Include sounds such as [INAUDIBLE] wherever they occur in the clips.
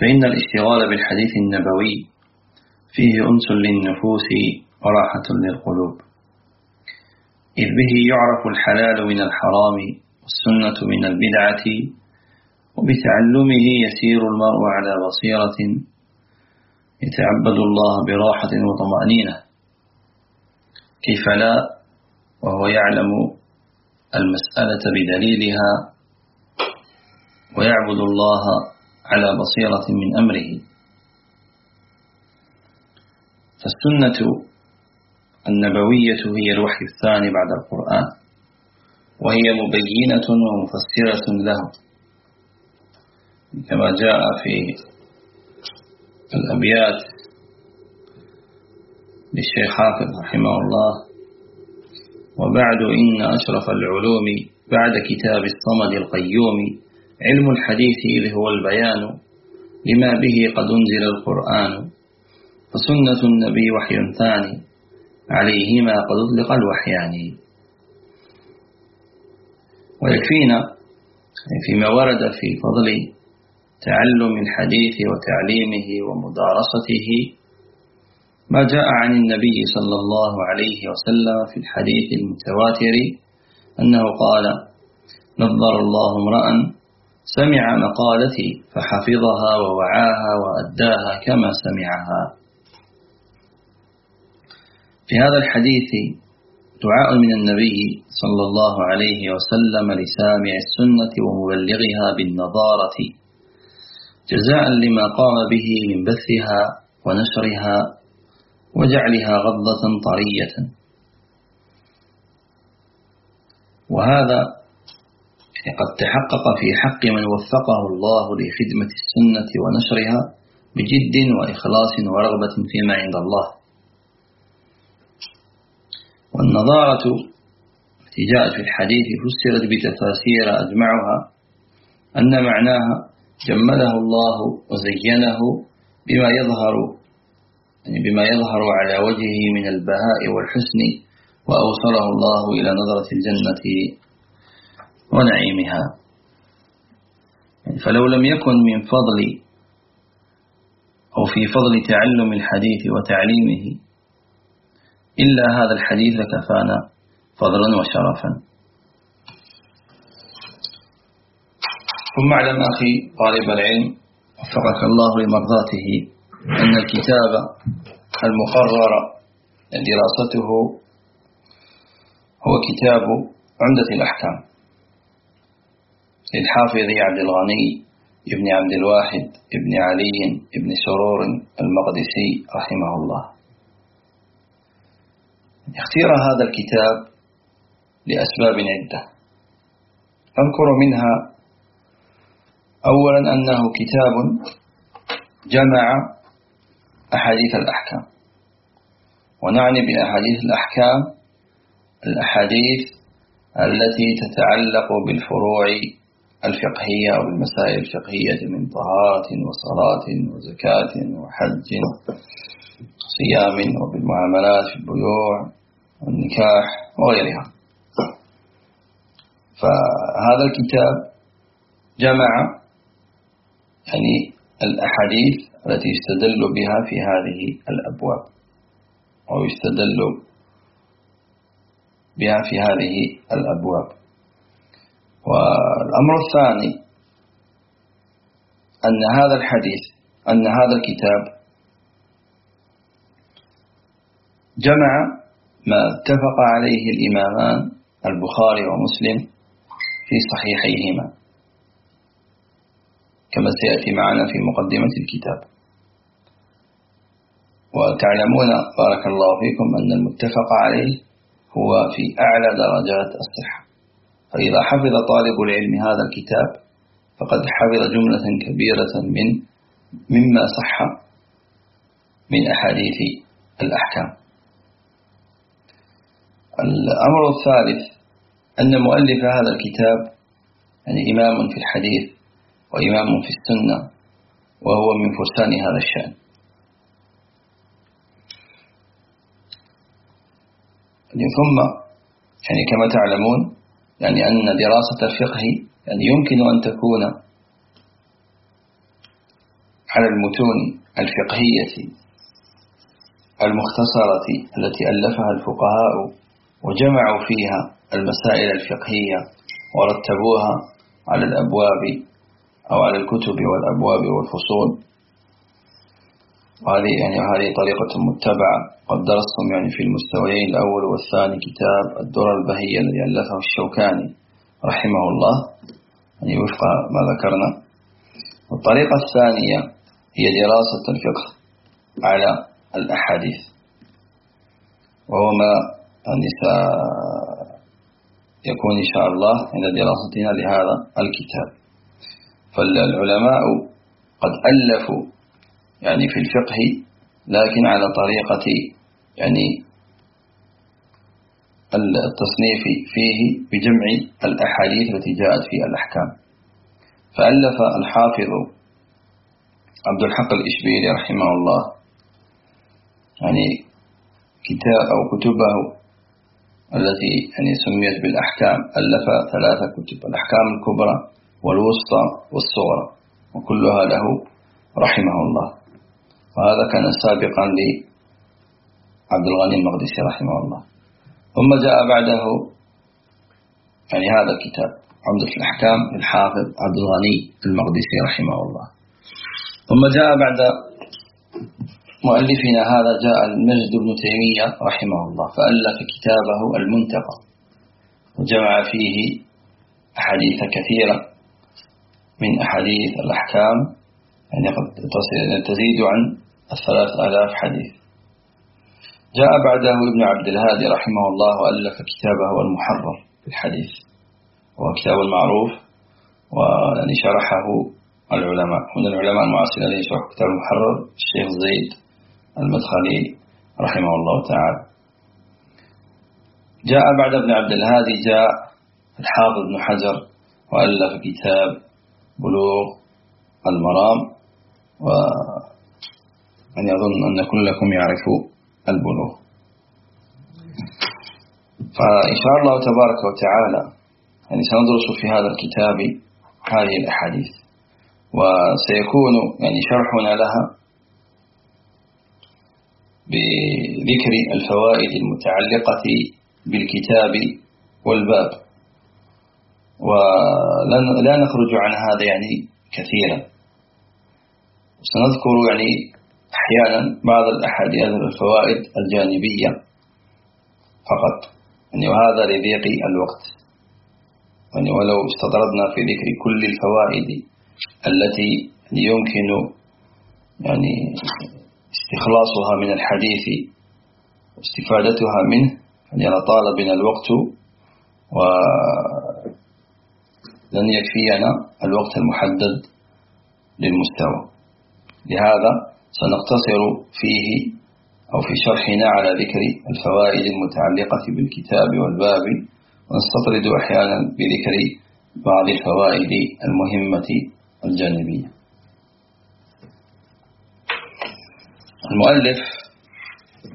فإن الاشتغال بالحديث النبوي فيه أنس للنفوس وراحة للقلوب. إذ به يعرف الحلال من الحرام والسنة من البدعة وبتعلمه يسير المرء على بصيرة يتعبد الله براحة وطمأنينة. كيف لا؟ وهو يعلم المسألة بدليلها ويعبد الله على بصيرة من أمره. فالسنة النبوية هي الوحي الثاني بعد القرآن وهي مبينة ومفسرة له. كما جاء في الأبيات للشيخ حافظ رحمه الله وبعد إن أشرف العلوم بعد كتاب الصمد القيوم علم الحديث إذ هو البيان لما به قد أنزل القرآن فسنة النبي وحي ثاني عليهما قد أطلق الوحيان. ويكفينا فيما ورد في فضل تعلم الحديث وتعليمه ومدارسته ما جاء عن النبي صلى الله عليه وسلم في الحديث المتواتر أنه قال نظر الله امرأ سمع مقالتي فحفظها ووعاها وأداها كما سمعها. في هذا الحديث دعاء من النبي صلى الله عليه وسلم لسامع السنة ومبلغها بالنظارة جزاء لما قام به من بثها ونشرها وجعلها غضة طرية. وهذا قد تحقق في حق من وفقه الله لخدمة السنة ونشرها بجد وإخلاص ورغبة فيما عند الله. والنظارة التي جاءت في الحديث فسرت بتفاسير أجمعها أن معناها جمله الله وزينه بما يظهر يعني بما يظهر على وجهه من البهاء والحسن وأوصله الله إلى نظرة الجنة ونعيمها. فلو لم يكن من فضل أو في فضل تعلم الحديث وتعليمه إلا هذا الحديث لكفانا فضلا وشرفا. ثم اعلم أخي طالب العلم وفقك الله لمرضاته أن الكتاب المقرر دراسته هو كتاب عمدة الأحكام. للحافظ عبد الغني ابن عبد الواحد ابن علي ابن سرور المقدسي رحمه الله. اختير هذا الكتاب لأسباب عدة. أذكر منها أولا أنه كتاب جمع أحاديث الأحكام. ونعني بأحاديث الأحكام الأحاديث التي تتعلق بالفروع الفقهية أو المسائل الفقهية من طهارة وصلاة وزكاة وحج صيام وبالمعاملات في البيوع والنكاح وغيرها. فهذا الكتاب جمع يعني الأحاديث التي يستدل بها في هذه الأبواب أو يستدل بها في هذه الأبواب. والأمر الثاني أن هذا الحديث أن هذا الكتاب جمع ما اتفق عليه الإمامان البخاري ومسلم في صحيحيهما كما سيأتي معنا في مقدمة الكتاب. وتعلمون بارك الله فيكم أن المتفق عليه هو في أعلى درجات الصحة. فإذا حفظ طالب العلم هذا الكتاب فقد حفظ جملة كبيرة من مما صح من أحاديث الأحكام. الأمر الثالث أن مؤلف هذا الكتاب يعني إمام في الحديث وإمام في السنة وهو من فرسان هذا الشأن. ثم يعني كما تعلمون يعني أن دراسة الفقه يعني يمكن أن تكون على المتون الفقهية المختصرة التي ألفها الفقهاء وجمعوا فيها المسائل الفقهية ورتبوها على الأبواب أو على الكتب والأبواب والفصول. وهذه يعني هذه طريقة متبعة. قد درستم يعني في المستويين. الأول والثاني كتاب الدرر البهية الذي ألفه الشوكاني رحمه الله. يعني وفق ما ذكرنا. والطريقة الثانية هي دراسة الفقه على الأحاديث. وهو ما يعني سيكون إن شاء الله عند دراستنا لهذا الكتاب. فالعلماء قد ألفوا يعني في الفقه لكن على طريقة يعني التصنيف فيه بجمع الأحاديث التي جاءت في الأحكام. فألف الحافظ عبد الحق الإشبيلي رحمه الله يعني كتاب أو كتبه التي يعني سميت بالأحكام ألف ثلاثة كتب الأحكام الكبرى والوسطى والصغرى وكلها له رحمه الله. وهذا كان سابقا لعبد الغني المقدسي رحمه الله. ثم جاء بعده يعني هذا الكتاب عمدة الأحكام للحافظ عبد الغني المقدسي رحمه الله. ثم جاء بعد مؤلفنا هذا جاء المجد بن تيمية رحمه الله فألف كتابه المنتقى. وجمع فيه أحاديث كثيرة من أحاديث الأحكام يعني قد تزيد عن الثلاث آلاف حديث. جاء بعده ابن عبد الهادي رحمه الله وألف كتابه المحرر في الحديث. وهو كتاب المعروف ويعني شرحه العلماء. من العلماء المعاصرين الذين شرحوا كتاب المحرر الشيخ زيد المدخلي رحمه الله تعالى. جاء بعد ابن عبد الهادي جاء الحافظ بن حجر وألف كتاب بلوغ المرام وأن يظن أن كلكم يعرفوا البلوغ. فإن شاء الله تبارك وتعالى يعني سندرس في هذا الكتاب هذه الأحاديث. وسيكون يعني شرحنا لها بذكر الفوائد المتعلقة بالكتاب والباب. ولا نخرج عن هذا يعني كثيرا. سنذكر يعني أحيانا بعض الأحاديث الفوائد الجانبية فقط. يعني وهذا لضيق الوقت. يعني ولو استطردنا في ذكر كل الفوائد التي يمكن يعني استخلاصها من الحديث واستفادتها منه يعني طال بنا الوقت ولن يكفينا الوقت المحدد للمستوى. لهذا سنقتصر فيه أو في شرحنا على ذكر الفوائد المتعلقة بالكتاب والباب ونستطرد أحيانا بذكر بعض الفوائد المهمة الجانبية. المؤلف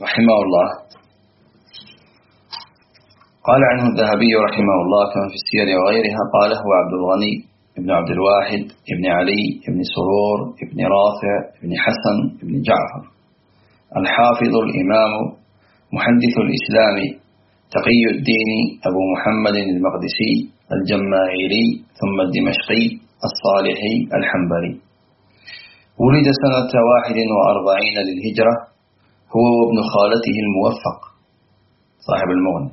رحمه الله قال عنه الذهبي رحمه الله كما في السير وغيرها قال هو عبد الغني ابن عبد الواحد ابن علي ابن سرور ابن رافع ابن حسن ابن جعفر. الحافظ الإمام محدث الإسلام تقي الدين أبو محمد المقدسي الجماعيري ثم الدمشقي الصالحي الحنبلي. ولد سنة واحد وأربعين للهجرة هو وابن خالته الموفق صاحب المغني.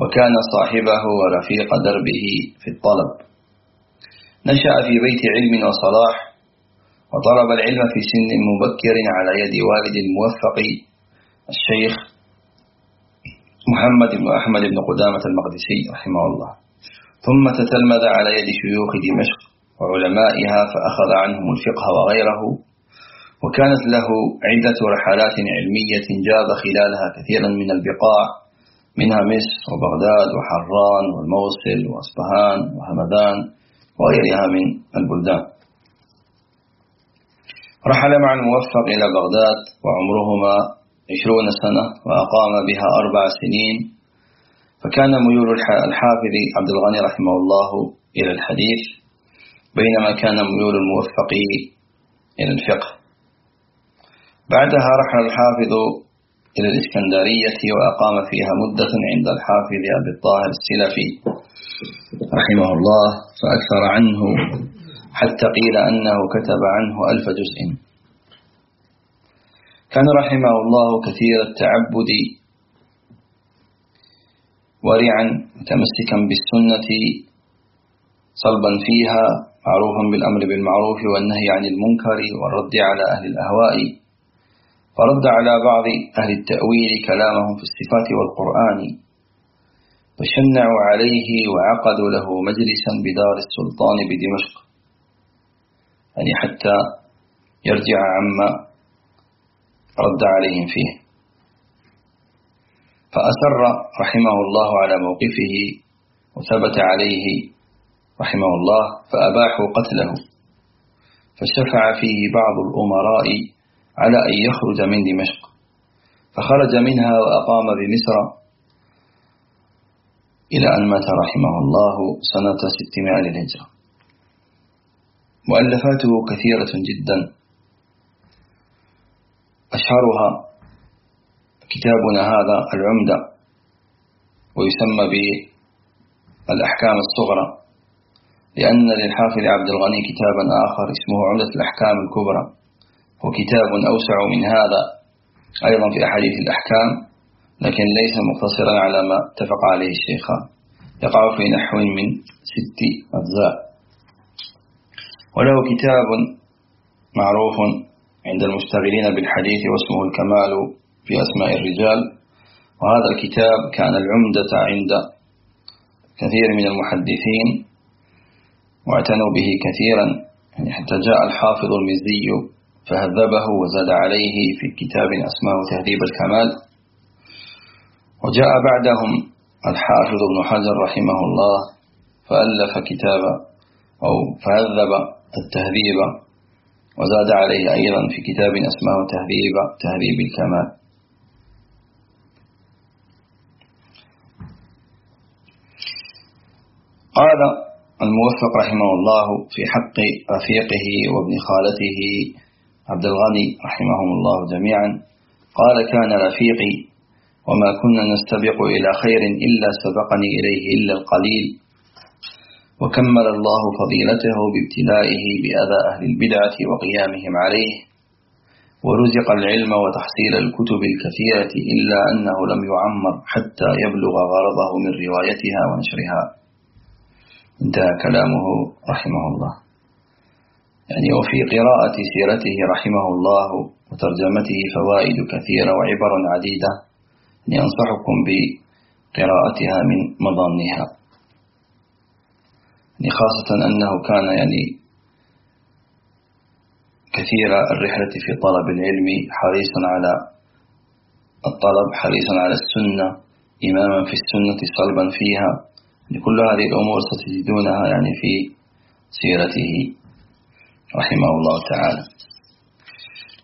وكان صاحبه ورفيق دربه في الطلب. نشأ في بيت علم وصلاح وطلب العلم في سن مبكر على يد والد الموفق الشيخ محمد بن أحمد بن قدامة المقدسي رحمه الله. ثم تتلمذ على يد شيوخ دمشق وعلمائها فأخذ عنهم الفقه وغيره وكانت له عدة رحلات علمية جاب خلالها كثيرا من البقاع منها مصر وبغداد وحران والموصل وأصبهان وهمدان وغيرها من البلدان. رحل مع الموفق إلى بغداد وعمرهما عشرون سنة وأقام بها أربع سنين فكان ميول الحافظ عبد الغني رحمه الله إلى الحديث بينما كان ميول الموفق إلى الفقه. بعدها رحل الحافظ إلى الإسكندرية وأقام فيها مدة عند الحافظ أبي الطاهر السلفي. رحمه الله فأكثر عنه حتى قيل أنه كتب عنه ألف جزء. كان رحمه الله كثير التعبد ورعا متمسكا بالسنة صلبا فيها معروفا بالأمر بالمعروف والنهي عن المنكر والرد على أهل الأهواء. فرد على بعض أهل التأويل كلامهم في الصفات والقرآن. وشنعوا عليه وعقدوا له مجلسا بدار السلطان بدمشق. يعني حتى يرجع عما رد عليهم فيه. فأسر رحمه الله على موقفه وثبت عليه رحمه الله فأباحوا قتله. فشفع فيه بعض الأمراء على أن يخرج من دمشق. فخرج منها وأقام بمصر إلى أن مات رحمه الله سنة 600 للهجرة. مؤلفاته كثيرة جدا. أشهرها كتابنا هذا العمدة ويسمى بالأحكام الصغرى لأن للحافظ عبد الغني كتابا آخر اسمه عمدة الأحكام الكبرى وكتاب أوسع من هذا أيضا في أحاديث الأحكام. لكن ليس مقتصرا على ما اتفق عليه الشيخان يقع في نحو من ست أجزاء. وله كتاب معروف عند المشتغلين بالحديث واسمه الكمال في أسماء الرجال. وهذا الكتاب كان العمدة عند كثير من المحدثين واعتنوا به كثيرا. يعني حتى جاء الحافظ المزي فهذبه وزاد عليه في كتاب أسماه تهذيب الكمال. وجاء بعدهم الحافظ ابن حجر رحمه الله فألف كتابا أو فهذب التهذيب وزاد عليه أيضا في كتاب أسماه تهذيب تهذيب الكمال. قال الموفق رحمه الله في حق رفيقه وابن خالته عبد الغني رحمهم الله جميعا قال كان رفيقي وما كنا نستبق إلى خير إلا سبقني إليه إلا القليل. وكمل الله فضيلته بابتلائه بأذى أهل البدعة وقيامهم عليه. ورزق العلم وتحصيل الكتب الكثيرة إلا أنه لم يعمر حتى يبلغ غرضه من روايتها ونشرها. انتهى كلامه رحمه الله. يعني وفي قراءة سيرته رحمه الله وترجمته فوائد كثيرة وعبر عديدة. أنصحكم بقراءتها من مضانها يعني خاصة أنه كان يعني كثير الرحلة في طلب العلم حريصا على الطلب حريصا على السنة إماما في السنة صلبا فيها. لكل هذه الأمور ستجدونها يعني في سيرته رحمه الله تعالى.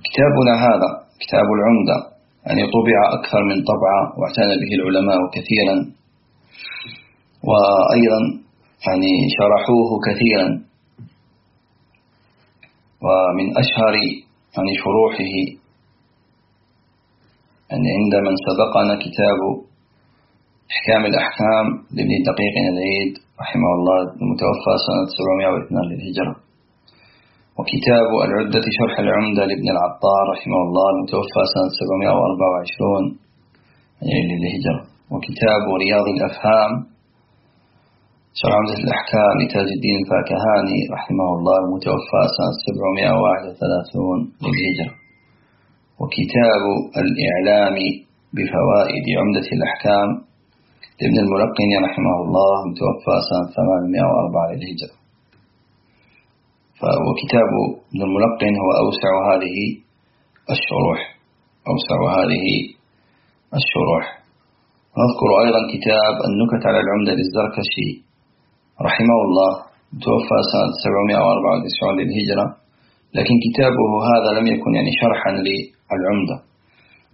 كتابنا هذا كتاب العمدة. يعني طبع أكثر من طبعة واعتنى به العلماء كثيرا. وأيضا يعني شرحوه كثيرا. ومن أشهر يعني شروحه يعني عند من سبقنا كتاب إحكام الأحكام لابن دقيق العيد رحمه الله المتوفى سنة 702 للهجرة. وكتاب العدة شرح العمدة لابن العطار رحمه الله المتوفى سنة 724 يعني للهجرة. وكتاب رياض الأفهام شرح عمدة الأحكام لتاج الدين الفاكهاني رحمه الله المتوفى سنة 731 للهجرة. وكتاب الإعلام بفوائد عمدة الأحكام لابن الملقن رحمه الله متوفى سنة 804 للهجرة. وكتاب ابن الملقن هو أوسع هذه الشروح. أوسع هذه الشروح. نذكر أيضا كتاب النكت على العمدة للزركشي. رحمه الله. توفى سنة 794 للهجرة. لكن كتابه هذا لم يكن يعني شرحا للعمدة.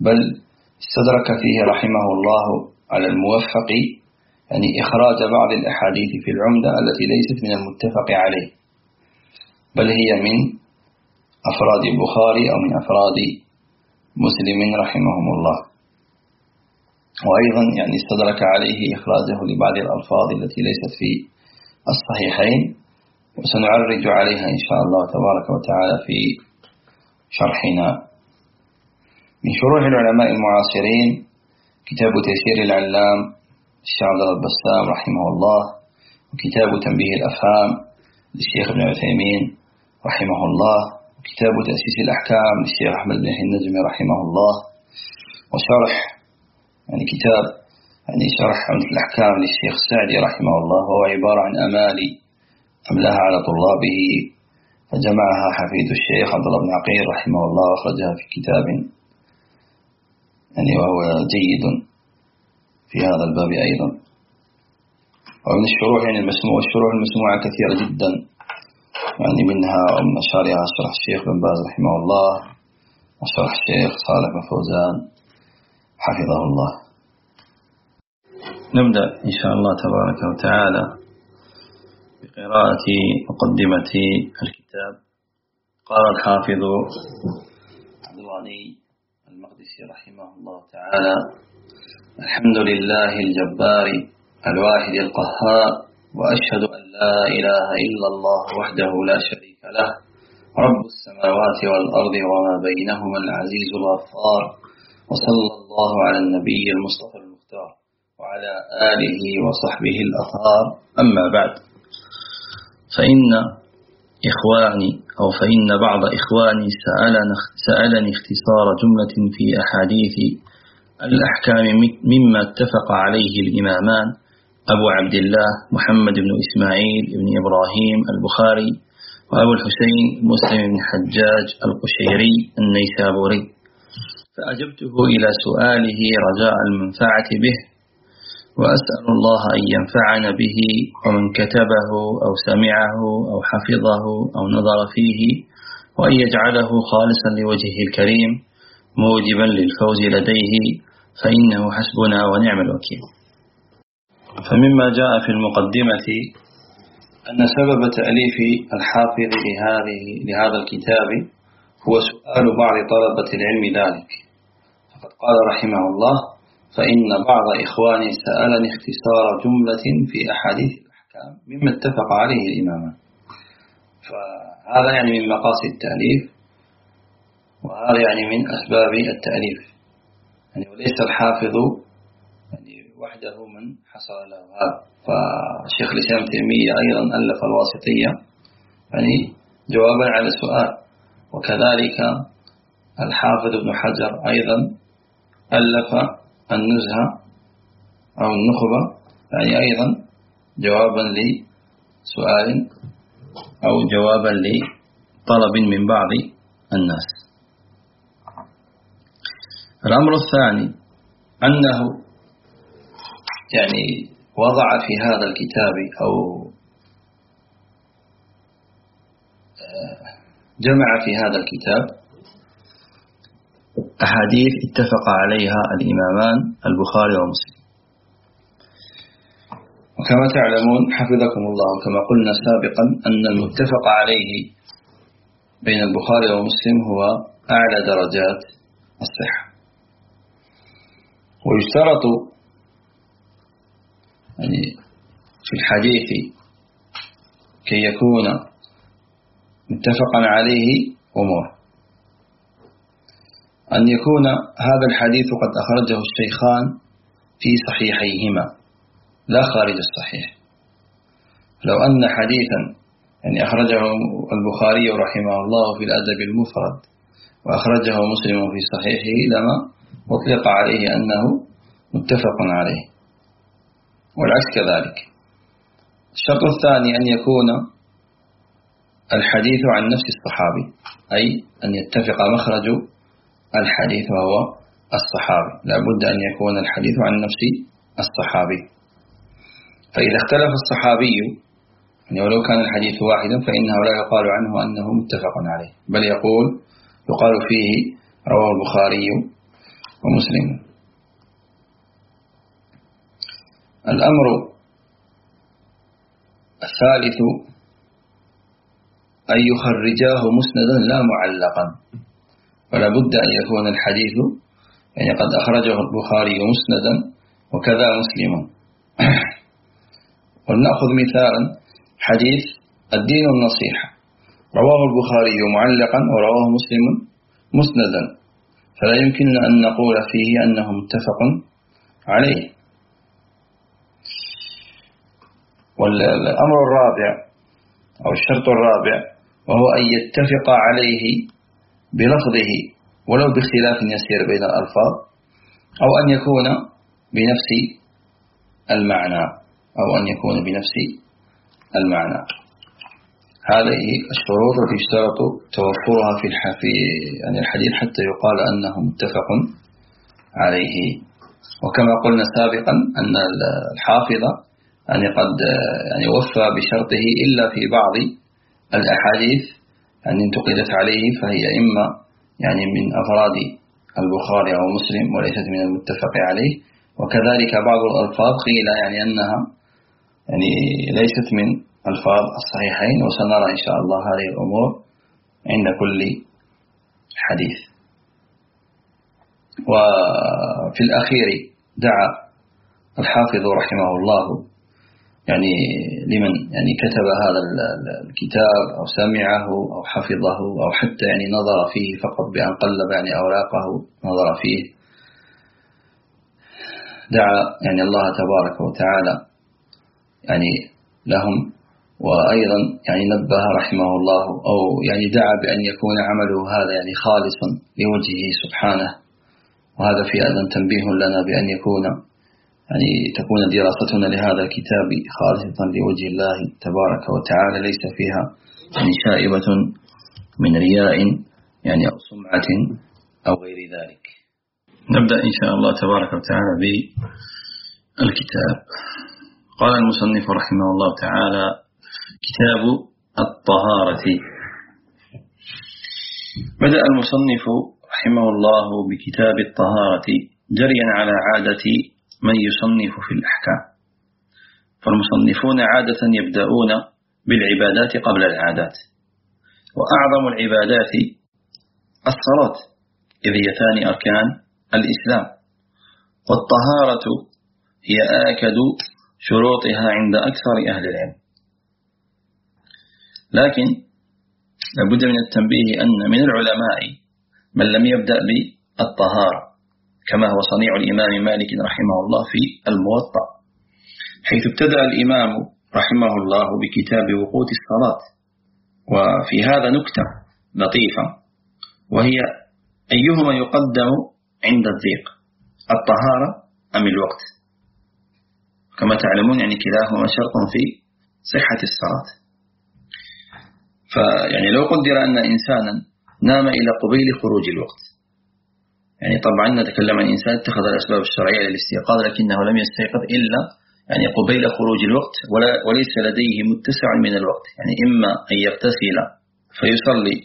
بل استدرك فيه رحمه الله على الموفق يعني إخراج بعض الأحاديث في العمدة التي ليست من المتفق عليه. بل هي من أفراد البخاري أو من أفراد مسلم رحمهم الله. وأيضا يعني استدرك عليه إخراجه لبعض الألفاظ التي ليست في الصحيحين وسنعرج عليها إن شاء الله تبارك وتعالى في شرحنا. من شروح العلماء المعاصرين كتاب تيسير العلام الشيخ عبد البسام رحمه الله وكتاب تنبيه الأفهام للشيخ ابن عثيمين رحمه الله وكتاب تأسيس الأحكام للشيخ أحمد بن النجمي رحمه الله وشرح يعني كتاب يعني شرح عمدة الأحكام للشيخ السعدي رحمه الله وهو عبارة عن أمالي أملاها على طلابه فجمعها حفيد الشيخ عبد الله بن عقيل رحمه الله وأخرجها في كتاب يعني وهو جيد في هذا الباب أيضا. ومن الشروح يعني المسموع الشروح المسموعة كثيرة جدا. يعني منها ومن أشهرها شرح الشيخ بن باز رحمه الله وشرح الشيخ صالح بن فوزان حفظه الله. نبدأ إن شاء الله تبارك وتعالى بقراءة مقدمة الكتاب. قال الحافظ عبد الغني المقدسي رحمه الله تعالى الحمد لله الجبار الواحد القهار وأشهد أن لا إله إلا الله وحده لا شريك له. رب السماوات والأرض وما بينهما العزيز الغفار. وصلى الله على النبي المصطفى المختار وعلى آله وصحبه الأطهار أما بعد فإن إخواني أو فإن بعض إخواني سألني اختصار جملة في أحاديث الأحكام مما اتفق عليه الإمامان. أبو عبد الله محمد بن إسماعيل بن إبراهيم البخاري وأبو الحسين مسلم بن حجاج القشيري النيسابوري. فأجبته إلى سؤاله رجاء المنفعة به وأسأل الله أن ينفعنا به ومن كتبه أو سمعه أو حفظه أو نظر فيه وأن يجعله خالصا لوجهه الكريم موجبا للفوز لديه فإنه حسبنا ونعم الوكيل. فمما جاء في المقدمة أن سبب تأليف الحافظ لهذه لهذا الكتاب هو سؤال بعض طلبة العلم ذلك. فقد قال رحمه الله فإن بعض إخواني سألني اختصار جملة في أحاديث الأحكام مما اتفق عليه الإمامان فهذا يعني من مقاصد التأليف وهذا يعني من أسباب التأليف. يعني وليس الحافظ وحده من حصل له هذا فالشيخ الإسلام تيمية أيضا ألف الواسطية. يعني جوابا على السؤال. وكذلك الحافظ ابن حجر أيضا ألف النزهة أو النخبة. يعني أيضا جوابا لسؤال أو جوابا لطلب من بعض الناس. الأمر الثاني أنه يعني وضع في هذا الكتاب أو آه، جمع في هذا الكتاب أحاديث اتفق عليها الإمامان البخاري ومسلم. وكما تعلمون حفظكم الله كما قلنا سابقا أن المتفق عليه بين البخاري ومسلم هو أعلى درجات الصحة. ويشترط يعني في الحديث كي يكون متفقا عليه أمور. أن يكون هذا الحديث قد أخرجه الشيخان في صحيحيهما. لا خارج الصحيح. لو أن حديثا يعني أخرجه البخاري رحمه الله في الأدب المفرد وأخرجه مسلم في صحيحه لما أطلق عليه أنه متفق عليه. والعكس كذلك. الشرط الثاني أن يكون الحديث عن نفس الصحابي أي أن يتفق مخرج الحديث وهو الصحابي. لا بد أن يكون الحديث عن نفس الصحابي. فإذا اختلف الصحابي يعني ولو كان الحديث واحدا فإنه لا يقال عنه أنه متفق عليه. بل يقول يقال فيه رواه البخاري ومسلم. الأمر الثالث أن يخرجاه مسندا لا معلقا. فلا بد أن يكون الحديث يعني قد أخرجه البخاري مسندا وكذا مسلم. [CLEARS THROAT] ولنأخذ مثالا حديث الدين النصيحة. رواه البخاري معلقا ورواه مسلم مسندا. فلا يمكننا أن نقول فيه أنه متفق عليه. والأمر الرابع أو الشرط الرابع وهو أن يتفق عليه بلفظه ولو باختلاف يسير بين الألفاظ أو أن يكون بنفس المعنى أو أن يكون بنفس المعنى. هذه الشروط التي يشترط توفرها في في يعني الحديث حتى يقال أنه متفق عليه. وكما قلنا سابقا أن الحافظ يعني قد يعني وفى بشرطه إلا في بعض الأحاديث يعني انتقدت عليه فهي إما يعني من أفراد البخاري أو مسلم وليست من المتفق عليه. وكذلك بعض الألفاظ قيل يعني أنها يعني ليست من ألفاظ الصحيحين وسنرى إن شاء الله هذه الأمور عند كل حديث. وفي الأخير دعا الحافظ رحمه الله يعني لمن يعني كتب هذا الكتاب أو سمعه أو حفظه أو حتى يعني نظر فيه فقط بأن قلب يعني أوراقه نظر فيه. دعا يعني الله تبارك وتعالى يعني لهم وأيضا يعني نبه رحمه الله أو يعني دعا بأن يكون عمله هذا يعني خالصا لوجهه سبحانه. وهذا في أيضا تنبيه لنا بأن يكون يعني تكون دراستنا لهذا الكتاب خالصة لوجه الله تبارك وتعالى ليس فيها يعني شائبة من رياء يعني أو سمعة أو غير ذلك. نبدأ إن شاء الله تبارك وتعالى بالكتاب. قال المصنف رحمه الله تعالى كتاب الطهارة. بدأ المصنف رحمه الله بكتاب الطهارة جريا على عادة من يصنف في الأحكام. فالمصنفون عادة يبدأون بالعبادات قبل العادات. وأعظم العبادات الصلاة إذ هي ثاني أركان الإسلام. والطهارة هي آكد شروطها عند أكثر أهل العلم. لكن لابد من التنبيه أن من العلماء من لم يبدأ بالطهارة. كما هو صنيع الإمام مالك رحمه الله في الموطأ حيث ابتدأ الإمام رحمه الله بكتاب وقوت الصلاة وفي هذا نكتة لطيفة وهي أيهما يقدم عند الضيق الطهارة أم الوقت؟ كما تعلمون يعني كلاهما شرط في صحة الصلاة. فيعني لو قدر أن إنسانا نام إلى قبيل خروج الوقت يعني طبعا نتكلم عن إنسان اتخذ الأسباب الشرعية للاستيقاظ لكنه لم يستيقظ إلا يعني قبيل خروج الوقت ولا وليس لديه متسع من الوقت. يعني إما أن يغتسل فيصلي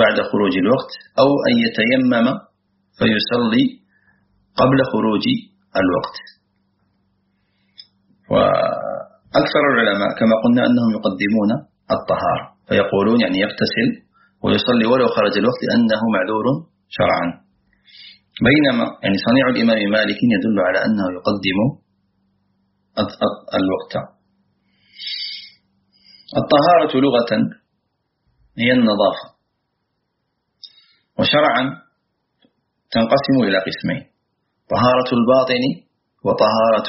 بعد خروج الوقت أو أن يتيمم فيصلي قبل خروج الوقت. وأكثر العلماء كما قلنا أنهم يقدمون الطهارة فيقولون يعني يغتسل ويصلي ولو خرج الوقت لأنه معذور شرعا. بينما يعني صنيع الإمام مالك يدل على أنه يقدم الوقت. الطهارة لغة هي النظافة. وشرعا تنقسم إلى قسمين طهارة الباطن وطهارة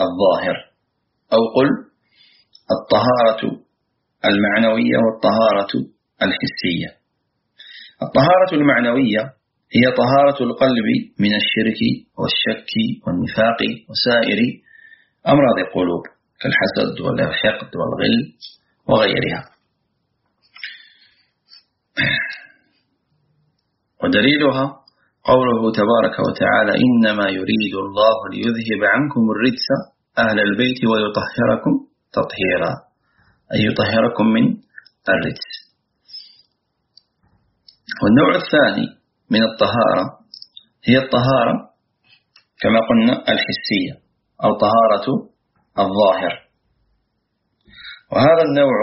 الظاهر. أو قل الطهارة المعنوية والطهارة الحسية. الطهارة المعنوية هي طهارة القلب من الشرك والشك والنفاق وسائر أمراض القلوب كالحسد والحقد والغل وغيرها. ودليلها قوله تبارك وتعالى إنما يريد الله ليذهب عنكم الرجس أهل البيت ويطهركم تطهيرا أي يطهركم من الرجس. والنوع الثاني من الطهارة هي الطهارة كما قلنا الحسية أو طهارة الظاهر. وهذا النوع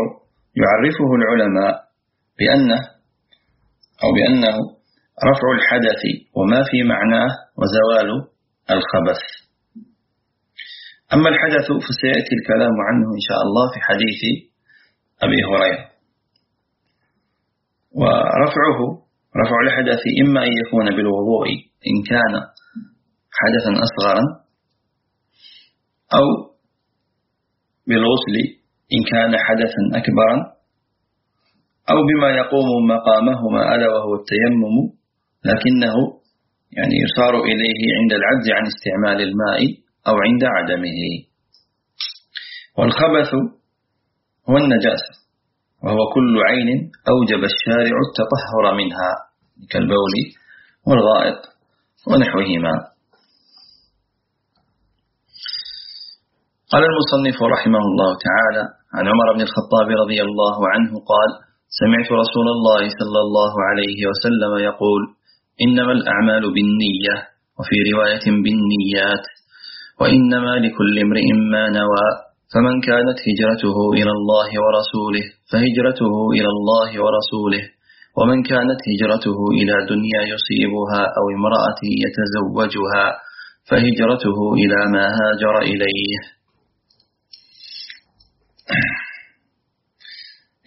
يعرفه العلماء بأنه أو بأنه رفع الحدث وما في معناه وزوال الخبث. أما الحدث فسيأتي الكلام عنه إن شاء الله في حديث أبي هريرة. ورفعه رفع الحدث إما أن يكون بالوضوء إن كان حدثا أصغرا أو بالغسل إن كان حدثا أكبرا أو بما يقوم مقامهما ألا وهو التيمم لكنه يعني يصار إليه عند العجز عن استعمال الماء أو عند عدمه. والخبث هو النجاسة وهو كل عين أوجب الشارع التطهر منها كالبول والغائط ونحوهما. قال المصنف رحمه الله تعالى عن عمر بن الخطاب رضي الله عنه قال سمعت رسول الله صلى الله عليه وسلم يقول إنما الأعمال بالنية وفي رواية بالنيات وإنما لكل امرئ ما نوى فمن كانت هجرته إلى الله ورسوله فهجرته إلى الله ورسوله ومن كانت هجرته إلى دنيا يصيبها أو امرأة يتزوجها فهجرته إلى ما هاجر إليه.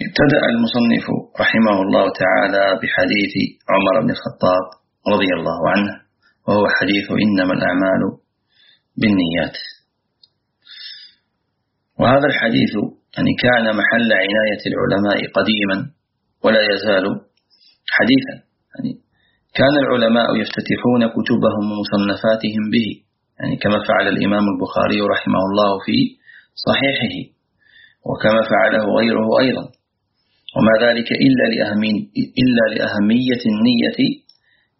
ابتدأ المصنف رحمه الله تعالى بحديث عمر بن الخطاب رضي الله عنه وهو حديث إنما الأعمال بالنيات. وهذا الحديث يعني كان محل عناية العلماء قديما ولا يزال حديثا. يعني كان العلماء يفتتحون كتبهم ومصنفاتهم به يعني كما فعل الإمام البخاري رحمه الله في صحيحه وكما فعله غيره أيضا. وما ذلك إلا, إلا لأهمية النية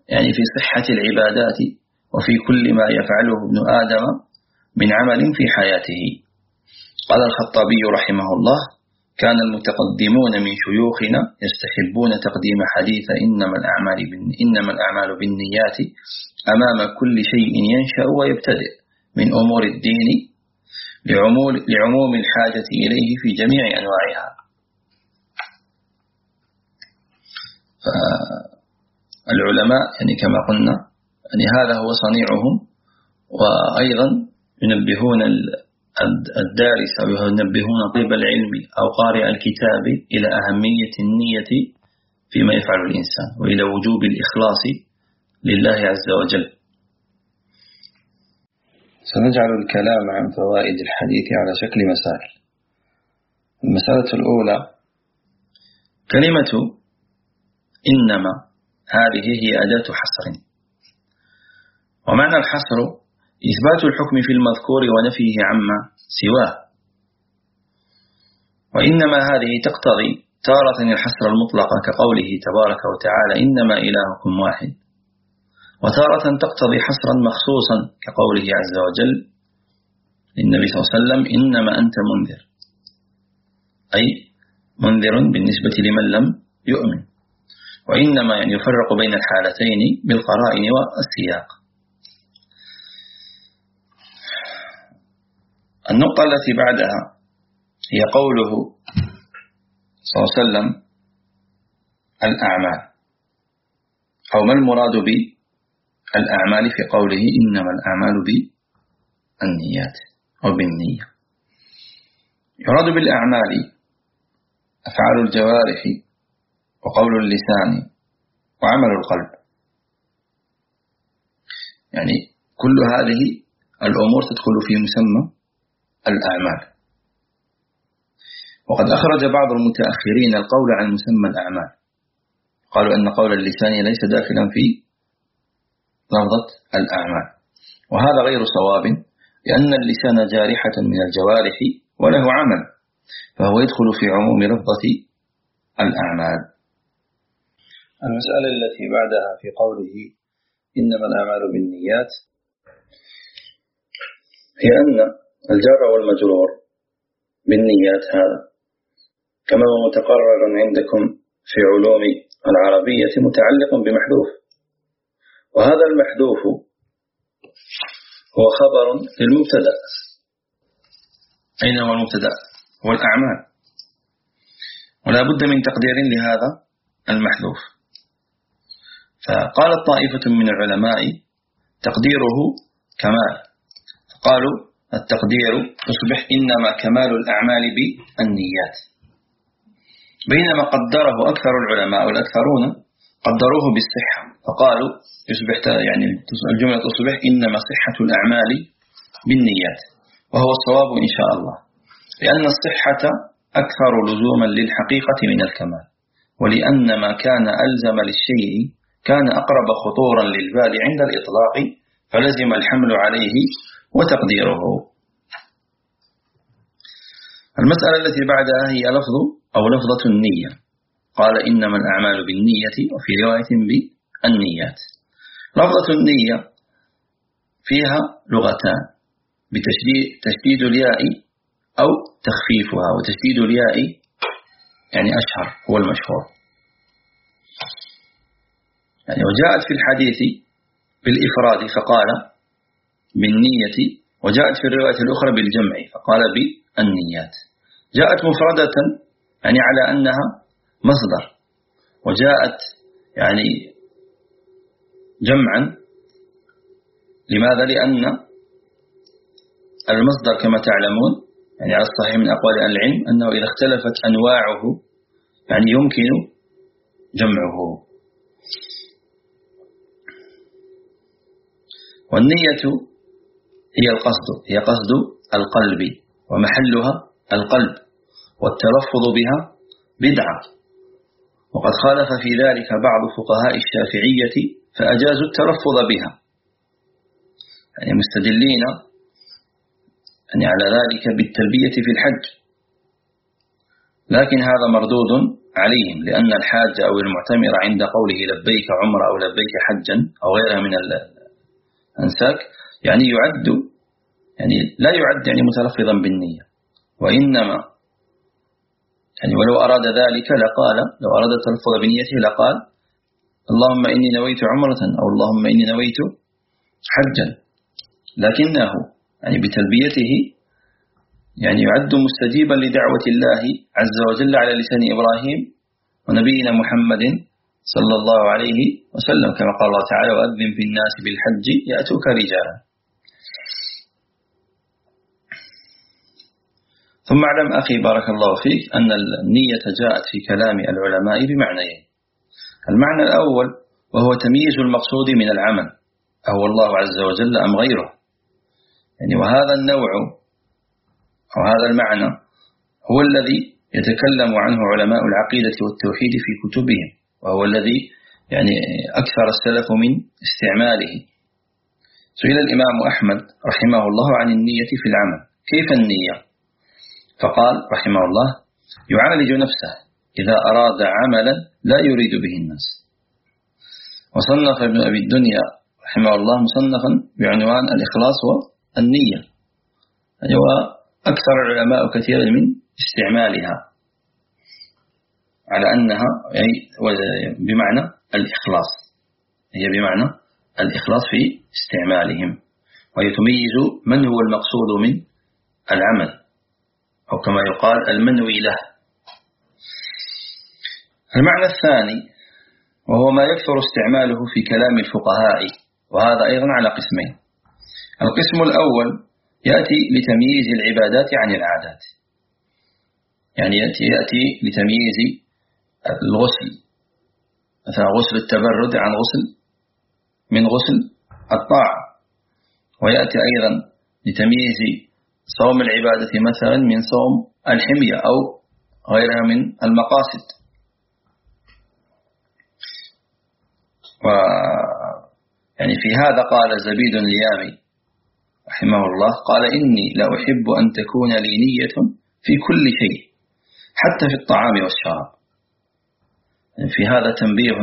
يعني في صحة العبادات وفي كل ما يفعله ابن آدم من عمل في حياته. قال الخطابي رحمه الله كان المتقدمون من شيوخنا يستحبون تقديم حديث إنما الأعمال إنما الأعمال بالنيات أمام كل شيء ينشأ ويبتدئ من أمور الدين لعموم الحاجة إليه في جميع أنواعها. العلماء يعني كما قلنا يعني هذا هو صنيعهم وأيضا ينبهون الدارس أو ينبهون طيب العلم أو قارئ الكتاب إلى أهمية النية فيما يفعل الإنسان وإلى وجوب الإخلاص لله عز وجل. سنجعل الكلام عن فوائد الحديث على شكل مسائل. المسألة الأولى كلمة إنما هذه هي أداة حصر. ومعنى الحصر إثبات الحكم في المذكور ونفيه عما سواه. وإنما هذه تقتضي تارة الحصر المطلق كقوله تبارك وتعالى إنما إلهكم واحد. وتارة تقتضي حصرا مخصوصا كقوله عز وجل للنبي صلى الله عليه وسلم إنما أنت منذر. أي منذر بالنسبة لمن لم يؤمن. وإنما يعني يفرق بين الحالتين بالقرائن والسياق. النقطة التي بعدها هي قوله صلى الله عليه وسلم الأعمال. أو ما المراد بالأعمال في قوله إنما الأعمال بالنيات أو بالنية. يراد بالأعمال أفعال الجوارح وقول اللسان وعمل القلب. يعني كل هذه الأمور تدخل في مسمى الأعمال. وقد أخرج بعض المتأخرين القول عن مسمى الأعمال. قالوا أن قول اللسان ليس داخلا في لفظة الأعمال. وهذا غير صواب لأن اللسان جارحة من الجوارح وله عمل فهو يدخل في عموم لفظة الأعمال. المسألة التي بعدها في قوله إنما الأعمال بالنيات هي أن الجر والمجرور بالنيات هذا. كما هو متقرر عندكم في علوم العربية متعلق بمحذوف. وهذا المحذوف هو خبر للمبتدأ. أين هو المبتدأ؟ هو الأعمال. ولا بد من تقدير لهذا المحذوف. فقالت طائفة من العلماء تقديره كمال. قالوا التقدير يصبح إنما كمال الأعمال بالنيات. بينما قدره أكثر العلماء والأكثرون قدروه بالصحة. فقالوا يصبح يعني الجملة تصبح إنما صحة الأعمال بالنيات. وهو الصواب إن شاء الله. لأن الصحة أكثر لزوما للحقيقة من الكمال. ولأن ما كان ألزم للشيء كان أقرب خطورا للبال عند الإطلاق فلزم الحمل عليه وتقديره. المسألة التي بعدها هي لفظ أو لفظة النية. قال إنما الأعمال بالنية وفي رواية بالنيات. لفظة النية فيها لغتان بتشديد تشديد الياء أو تخفيفها وتشديد الياء يعني أشهر هو المشهور. يعني وجاءت في الحديث بالإفراد فقال بالنية وجاءت في الرواية الأخرى بالجمع فقال بالنيات جاءت مفردة يعني على أنها مصدر وجاءت يعني جمعا. لماذا؟ لأن المصدر كما تعلمون يعني على الصحيح من أقوال العلم أنه إذا اختلفت أنواعه يعني يمكن جمعه. والنية هي القصد هي قصد القلب ومحلها القلب والتلفظ بها بدعة. وقد خالف في ذلك بعض فقهاء الشافعية فأجازوا التلفظ بها. يعني مستدلين يعني على ذلك بالتلبية في الحج. لكن هذا مردود عليهم لأن الحاج أو المعتمر عند قوله لبيك عمر أو لبيك حجا أو غيرها من الأنساك يعني يعد يعني لا يعد يعني متلفظا بالنية. وإنما يعني ولو أراد ذلك لقال لو أراد التلفظ بنيته لقال اللهم إني نويت عمرة أو اللهم إني نويت حجا. لكنه يعني بتلبيته يعني يعد مستجيبا لدعوة الله عز وجل على لسان إبراهيم ونبينا محمد صلى الله عليه وسلم. كما قال الله تعالى وأذن في الناس بالحج يأتوك رجالا. ثم اعلم أخي بارك الله فيك أن النية جاءت في كلام العلماء بمعنيين. المعنى الأول وهو تمييز المقصود من العمل أهو الله عز وجل أم غيره؟ يعني وهذا النوع أو هذا المعنى هو الذي يتكلم عنه علماء العقيدة والتوحيد في كتبهم وهو الذي يعني أكثر السلف من استعماله. سئل الإمام أحمد رحمه الله عن النية في العمل كيف النية؟ فقال رحمه الله يعالج نفسه إذا أراد عملا لا يريد به الناس. وصنف ابن أبي الدنيا رحمه الله مصنفا بعنوان الإخلاص والنية. يعني وأكثر العلماء كثيرا من استعمالها على أنها يعني بمعنى الإخلاص. هي بمعنى الإخلاص في استعمالهم. وهي تميز من هو المقصود من العمل. أو كما يقال المنوي له. المعنى الثاني وهو ما يكثر استعماله في كلام الفقهاء وهذا أيضا على قسمين. القسم الأول يأتي لتمييز العبادات عن العادات. يعني يأتي, يأتي لتمييز الغسل. مثلا غسل التبرد عن غسل من غسل الطاعة. ويأتي أيضا لتمييز صوم العبادة مثلا من صوم الحمية أو غيرها من المقاصد. و يعني في هذا قال زبيد اليامي رحمه الله قال إني لا أحب أن تكون لي نية في كل شيء حتى في الطعام والشراب. في هذا تنبيه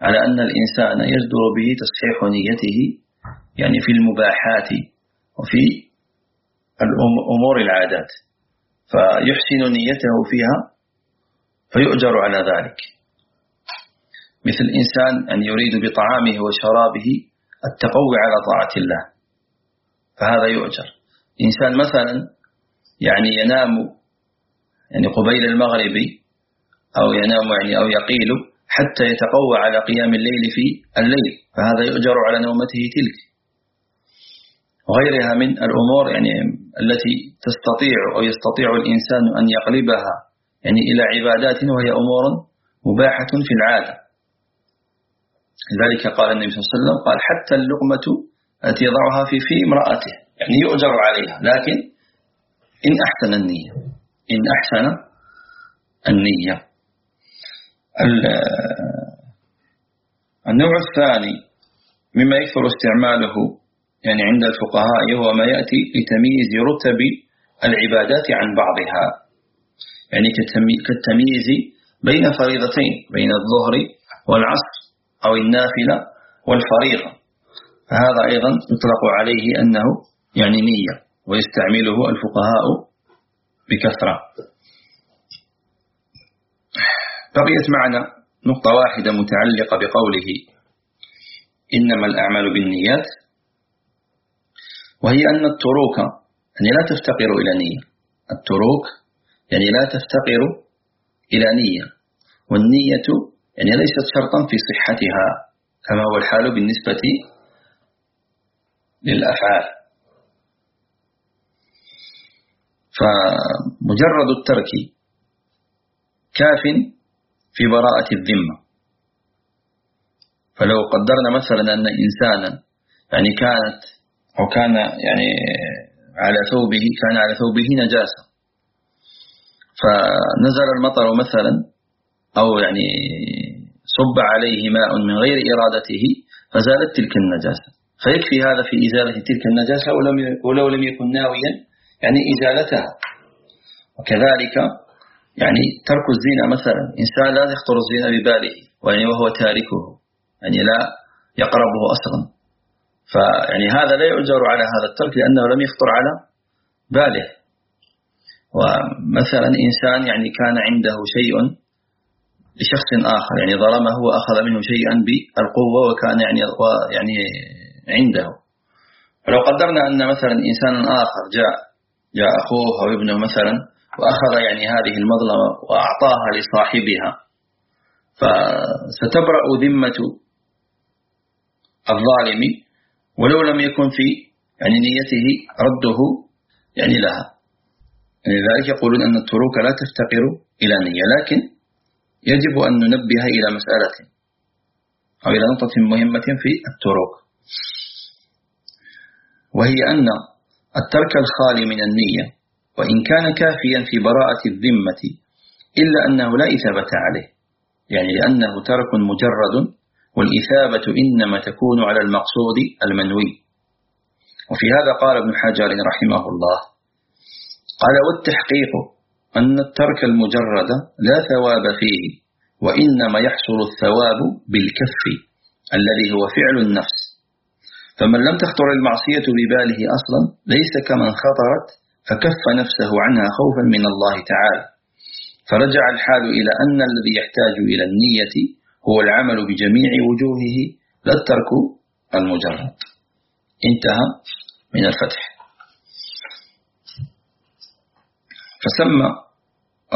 على أن الإنسان يجدر به تصحيح نيته يعني في المباحات وفي الأمور العادات. فيحسن نيته فيها فيؤجر على ذلك. مثل إنسان أن يريد بطعامه وشرابه التقوي على طاعة الله فهذا يؤجر. إنسان مثلا يعني ينام يعني قبيل المغرب أو ينام يعني أو يقيل حتى يتقوى على قيام الليل في الليل فهذا يؤجر على نومته تلك. وغيرها من الأمور يعني التي تستطيع أو يستطيع الإنسان أن يقلبها يعني إلى عبادات وهي أمور مباحة في العادة لذلك قال النبي صلى الله عليه وسلم قال حتى اللقمة التي يضعها في في امرأته يعني يؤجر عليها لكن إن أحسن النية إن أحسن النية. النوع الثاني مما يكثر استعماله يعني عند الفقهاء هو ما يأتي لتمييز رتب العبادات عن بعضها. يعني كالتمييز بين فريضتين بين الظهر والعصر أو النافلة والفريضة. فهذا أيضا يطلق عليه أنه يعني نية ويستعمله الفقهاء بكثرة. بقيت معنا نقطة واحدة متعلقة بقوله إنما الأعمال بالنيات وهي أن التروك يعني لا تفتقر إلى نية. التروك يعني لا تفتقر إلى نية. والنية يعني ليست شرطا في صحتها كما هو الحال بالنسبة للأفعال. فمجرد الترك كاف في براءة الذمة. فلو قدرنا مثلا أن إنسانا يعني كانت أو كان يعني على ثوبه كان على ثوبه نجاسة. فنزل المطر مثلا أو يعني صب عليه ماء من غير إرادته فزالت تلك النجاسة. فيكفي هذا في إزالة تلك النجاسة ولو لم يكن ناويا يعني إزالتها. وكذلك يعني ترك الزنا مثلا. إنسان لا يخطر الزنا بباله يعني وهو تاركه يعني لا يقربه أصلا. فيعني هذا لا يؤجر على هذا الترك لأنه لم يخطر على باله. ومثلا إنسان يعني كان عنده شيء لشخص آخر يعني ظلمه وأخذ منه شيئا بالقوة وكان يعني يعني عنده. فلو قدرنا أن مثلا إنسان آخر جاء جاء أخوه أو ابنه مثلا وأخذ يعني هذه المظلمة وأعطاها لصاحبها فستبرأ ذمة الظالم ولو لم يكن في يعني نيته رده يعني لها. يعني لذلك يقولون أن التروك لا تفتقر إلى نية لكن يجب أن ننبه إلى مسألة أو إلى نقطة مهمة في التروك وهي أن الترك الخالي من النية وإن كان كافيا في براءة الذمة إلا أنه لا إثابة عليه. يعني لأنه ترك مجرد والإثابة إنما تكون على المقصود المنوي. وفي هذا قال ابن حجر رحمه الله قال والتحقيق أن الترك المجرد لا ثواب فيه وإنما يحصل الثواب بالكف الذي هو فعل النفس. فمن لم تخطر المعصية بباله أصلا ليس كمن خطرت فكف نفسه عنها خوفا من الله تعالى. فرجع الحال إلى أن الذي يحتاج إلى النية هو العمل بجميع وجوهه لا الترك المجرد. انتهى من الفتح. فسمى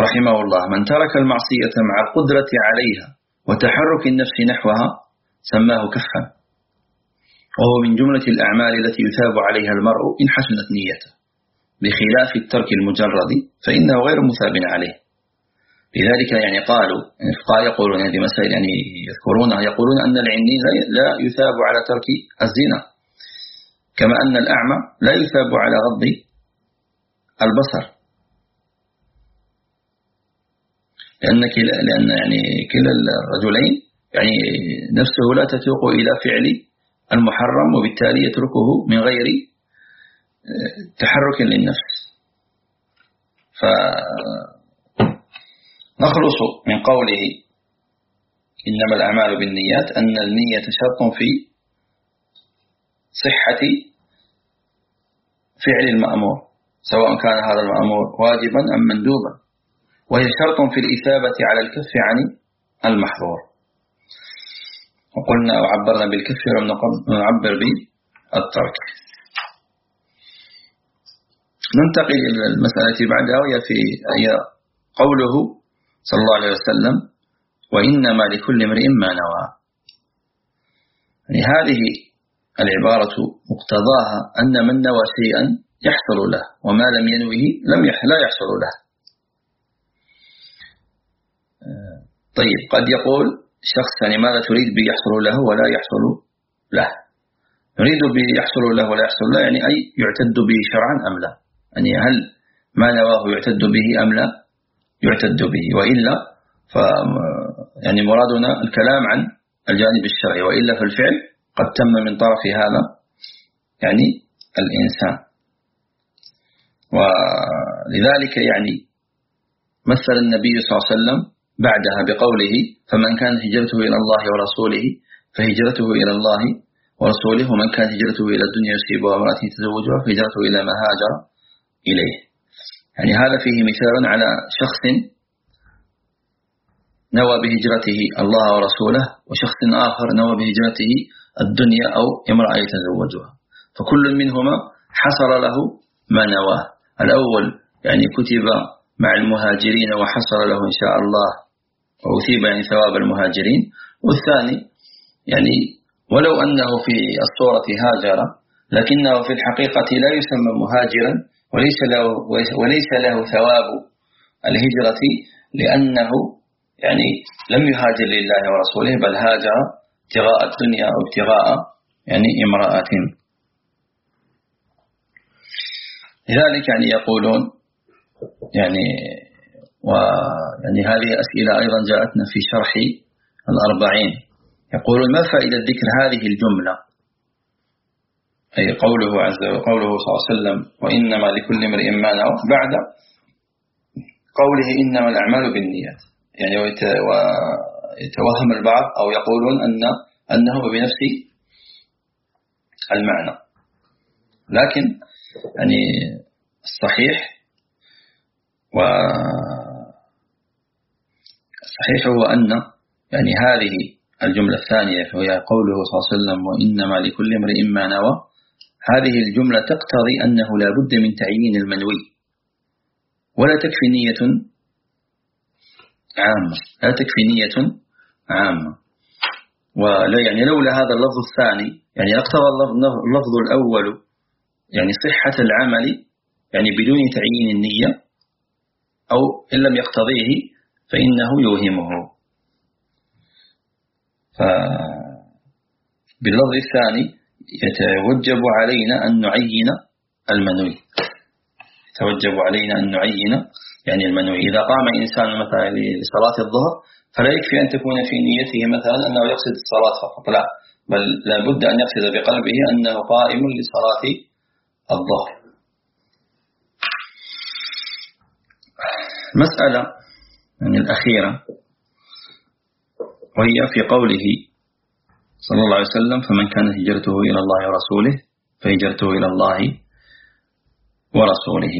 رحمه الله من ترك المعصية مع القدرة عليها وتحرك النفس نحوها سماه كفا وهو من جملة الأعمال التي يثاب عليها المرء إن حسنت نيته. بخلاف الترك المجرد فإنه غير مثاب عليه. لذلك يعني قالوا الفقهاء يقولون هذه مسائل يعني يذكرونها يقولون أن العني لا يثاب على ترك الزنا كما أن الأعمى لا يثاب على غض البصر. لأن كلا لأن يعني كلا الرجلين يعني نفسه لا تتوق إلى فعل المحرم وبالتالي يتركه من غير آه، تحرك للنفس. ف نخلص من قوله إنما الأعمال بالنيات أن النية شرط في صحة فعل المأمور سواء كان هذا المأمور واجبا أم مندوبا وهي شرط في الإثابة على الكف عن المحظور. وقلنا وعبرنا بالكف ولم نعبر بالترك. ننتقل إلى المسألة بعدها وهي في قوله صلى الله عليه وسلم وإنما لكل امرئ ما نوى. يعني هذه العبارة مقتضاها أن من نوى شيئا يحصل له وما لم ينوه لم لا يحصل له. طيب قد يقول شخص يعني ماذا تريد به يحصل له ولا يحصل له؟ نريد به يحصل له ولا يحصل له يعني أي يعتد به شرعا أم لا؟ يعني هل ما نواه يعتد به أم لا؟ يعتد به. وإلا ف يعني مرادنا الكلام عن الجانب الشرعي وإلا في الفعل قد تم من طرف هذا يعني الإنسان. ولذلك يعني مثل النبي صلى الله عليه وسلم بعدها بقوله فمن كان هجرته إلى الله ورسوله فهجرته إلى الله ورسوله ومن كان هجرته إلى الدنيا يصيبها وامرأة تزوجها فهجرته إلى ما هاجر إليه. يعني هذا فيه مثال على شخص نوى بهجرته الله ورسوله وشخص آخر نوى بهجرته الدنيا أو امرأة يتزوجها. فكل منهما حصل له ما نواه. الأول يعني كتب مع المهاجرين وحصل له إن شاء الله وأثيب يعني ثواب المهاجرين. والثاني يعني ولو أنه في الصورة هاجر لكنه في الحقيقة لا يسمى مهاجرا وليس له, وليس له ثواب الهجرة لأنه يعني لم يهاجر لله ورسوله بل هاجر ابتغاء الدنيا أو ابتغاء يعني امرأة. لذلك يعني يقولون يعني ويعني هذه أسئلة أيضا جاءتنا في شرح الأربعين. يقولون ما فائدة ذكر هذه الجملة؟ أي قوله عز وجل قوله صلى الله عليه وسلم وإنما لكل امرئ ما نوى. بعد قوله إنما الأعمال بالنيات. يعني ويتوهم البعض أو يقولون أن أنه بنفس المعنى. لكن يعني الصحيح و الصحيح هو أن يعني هذه الجملة الثانية وهي قوله صلى الله عليه وسلم وإنما لكل امرئ ما نوى. هذه الجملة تقتضي أنه لا بد من تعيين المنوي. ولا تكفي نية عامة. لا تكفي نية عامة. ولا يعني لولا هذا اللفظ الثاني يعني أقتضى اللفظ الأول يعني صحة العمل يعني بدون تعيين النية أو إن لم يقتضيه فإنه يوهمه. فباللفظ الثاني يتوجب علينا أن نعين المنوي. يتوجب علينا أن نعين يعني المنوي. إذا قام إنسان مثلا لصلاة الظهر فلا يكفي أن تكون في نيته مثلا أنه يقصد الصلاة فقط. لا بل لابد أن يقصد بقلبه أنه قائم لصلاة الظهر. مسألة يعني الأخيرة وهي في قوله صلى الله عليه وسلم فمن كانت هجرته إلى الله ورسوله فهجرته إلى الله ورسوله.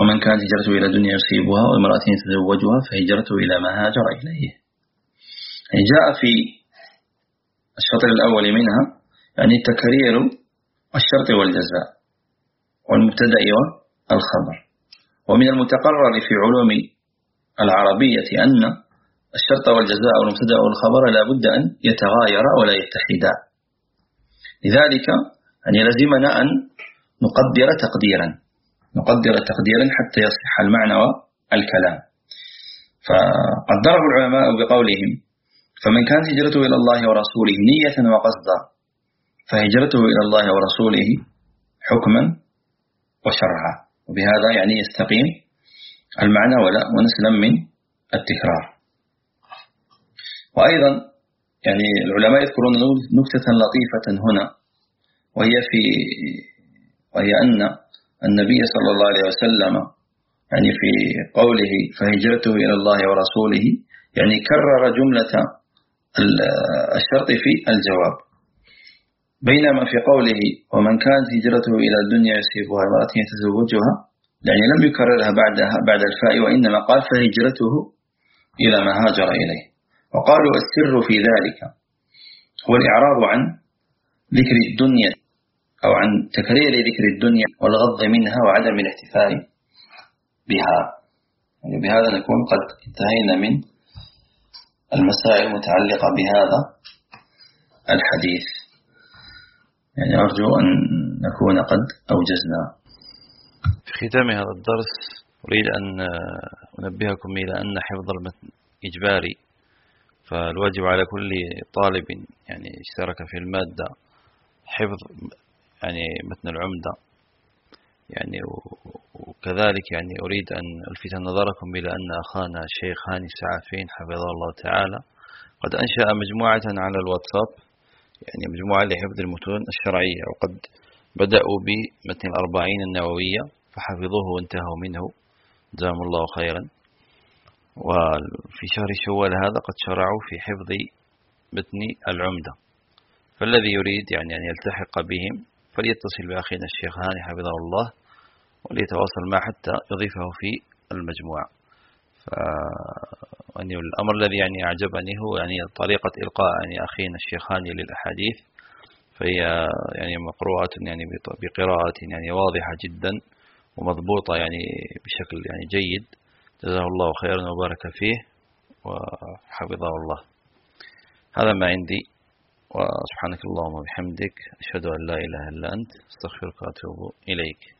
ومن كانت هجرته إلى دنيا يصيبها وامرأة يتزوجها فهجرته إلى ما هاجر إليه. يعني جاء في الشطر الأول منها يعني تكرير الشرط والجزاء والمبتدأ والخبر. ومن المتقرر في علوم العربية أن الشرط والجزاء والمبتدأ والخبر لا بد أن يتغايرا ولا يتحدا لذلك أن يلزمنا أن نقدر تقديرا نقدر تقديرا حتى يصح المعنى والكلام. فقدره العلماء بقولهم فمن كانت هجرته إلى الله ورسوله نية وقصدا فهجرته إلى الله ورسوله حكما وشرعا. وبهذا يعني يستقيم المعنى ولا ونسلم من التكرار. وأيضا يعني العلماء يذكرون نكتة لطيفة هنا وهي في وهي أن النبي صلى الله عليه وسلم يعني في قوله فهجرته إلى الله ورسوله يعني كرر جملة الشرط في الجواب. بينما في قوله ومن كانت هجرته إلى الدنيا يصيبها امرأة يتزوجها يعني لم يكررها بعدها بعد الفاء وإنما قال فهجرته إلى ما هاجر إليه. وقالوا السر في ذلك. هو الإعراض عن ذكر الدنيا أو عن تكرير ذكر الدنيا والغض منها وعدم الاحتفاء بها. يعني بهذا نكون قد انتهينا من المسائل المتعلقة بهذا الحديث. يعني أرجو أن نكون قد أوجزنا. في ختام هذا الدرس أريد أن أنبهكم إلى أن حفظ المتن إجباري فالواجب على كل طالب يعني اشترك في المادة حفظ يعني متن العمدة. يعني وكذلك يعني أريد أن ألفت نظركم إلى أن أخانا الشيخ هاني السعافين حفظه الله تعالى. قد أنشأ مجموعة على الواتساب يعني مجموعة لحفظ المتون الشرعية وقد بدأوا بمتن الأربعين النووية فحفظوه وانتهوا منه. جزاهم الله خيرا. وفي شهر شوال هذا قد شرعوا في حفظ متن العمدة. فالذي يريد يعني أن يلتحق بهم فليتصل بأخينا الشيخ هاني حفظه الله وليتواصل معه حتى يضيفه في المجموعة يعني الأمر الذي يعني أعجبني هو يعني طريقة إلقاء يعني أخينا الشيخ هاني للأحاديث. فهي يعني مقروءة يعني بقراءة يعني واضحة جدا ومضبوطة يعني بشكل يعني جيد. جزاه الله خيرا وبارك فيه وحفظه الله. هذا ما عندي وسبحانك اللهم وبحمدك أشهد أن لا إله إلا أنت أستغفرك وأتوب إليك.